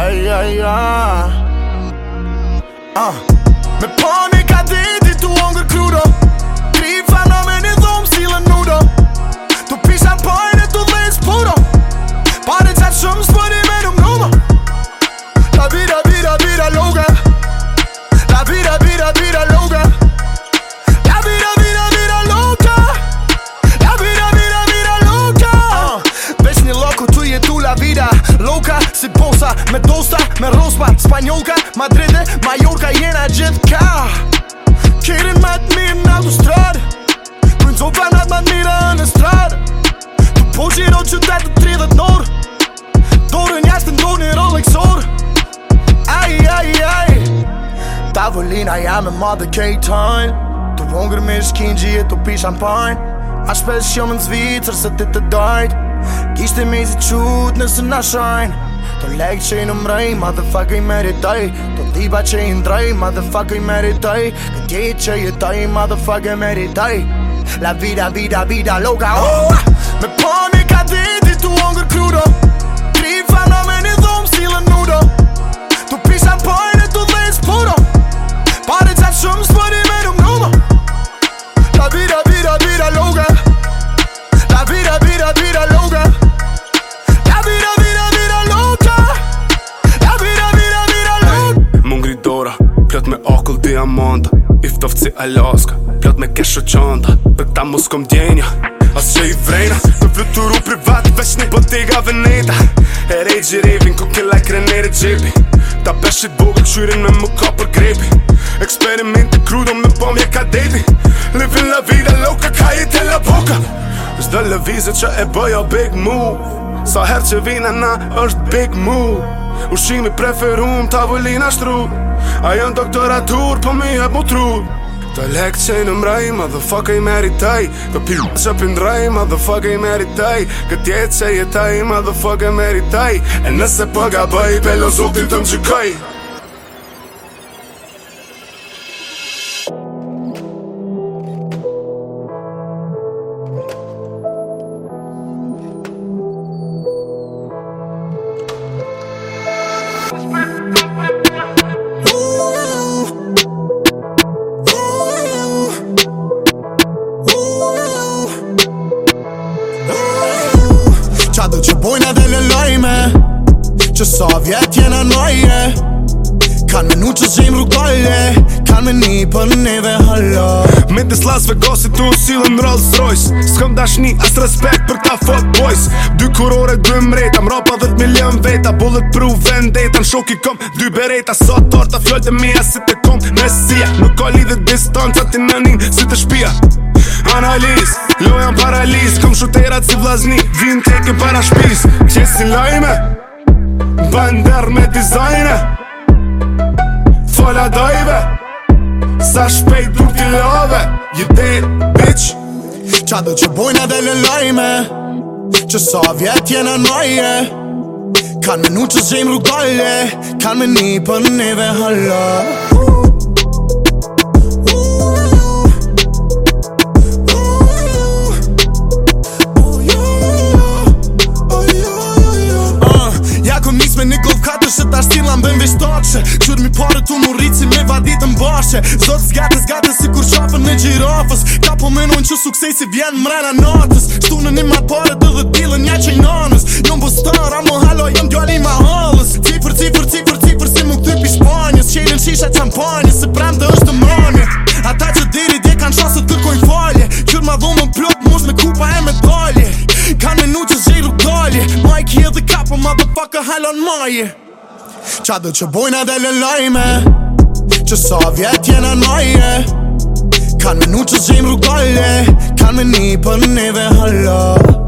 Ay, ay, ay. Uh. Me pone cadena me tosta, me rospa Spanjolka, Madride, Mallorca, jena gjith ka Kirin me të mirë në autostrad Prynë të venat me të mirë në estrad Të po qiro qytetë të 30 dhe nor Dorën jashtë të ndonë një Rolexor Ai, ai, ai Tavolina jam e madhe kejtojnë Të vongër me shkinji e të pi shampajnë A shpesh jo më në zvitër se ti të dojt Kishte me zi qut nëse na shajnë Ton legs që i në mrej, motherfucker i meritoj Ton dhiba që i ndrej, motherfucker i meritoj Këtje që jetoj, motherfucker i meritoj La vida, vida, vida, loka, oh! Me poni ka diti tu ongër kruro diamanta I ftoft Alaska Plot me kesh o qanta Për këta mos kom djenja As që i vrejna Në fluturu privat veç një botega veneta E rejt gjirevin, Ku ke lajk rener gjepi Ta peshit boga Këshyrin me më ka për grepi Eksperimente krudo Me pomje ka debi Livin la vida loka Ka i te la poka Zdo le vizit që e bëja big move Sa her që vina na është big move Ushimi preferum tavullina vullin A janë doktoratur, po mi e mu tru Të lek që i në mraj, ma i meri taj Të pi r*** që pindraj, draj, i meri taj Këtë jetë që i e taj, ma i meri taj E nëse pëga po bëj, belon zultin të më gjykoj që sa vjetë jena noje Kanë me nu që zhejmë rrugolle Kanë me një për neve hallo Me të slasë ve gosit u silën Rolls Royce S'kom dashni as respekt për ta fuck boys Dy kurore dy mreta Mrapa dhët milion veta Bullet proof vendeta Në shoki kom dy bereta Sa so torta fjoll të mija si të kom mesia Nuk ka lidhe distanca ti në njën si të shpia Analiz, lojan jo paraliz Kom shuterat si vlazni Vin teke para shpis Kje si lajme bender me dizajne Fola dojve Sa shpejt duk t'i love You did, bitch Qa do që bojnë edhe le lojme Që sa vjet jena noje Kan me nu që zhim rrugolle Kan me një për neve hëllë komis me një golf katër Shë ta shtin lambën vishtoqe Qur mi pare tu më rrit si me vadit në bashe Zot zgate gatës si kur qafën e gjirafës Ka po menuin që sukses si vjen mrena natës Shtu në një matë pare dhe dhe tilën një qëj nanës Njën bu star, amo halo, jëm djali ma halës Cifër, cifër, cifër, cifër si më këtë pi Shpanjës Qejnë në shisha qampanjë motherfucker halon maje Qa dhe që bojnë edhe le lajme Që sa vjetë jenë në maje Kanë me nuqës gjimë rrugolle Kanë me një për neve halon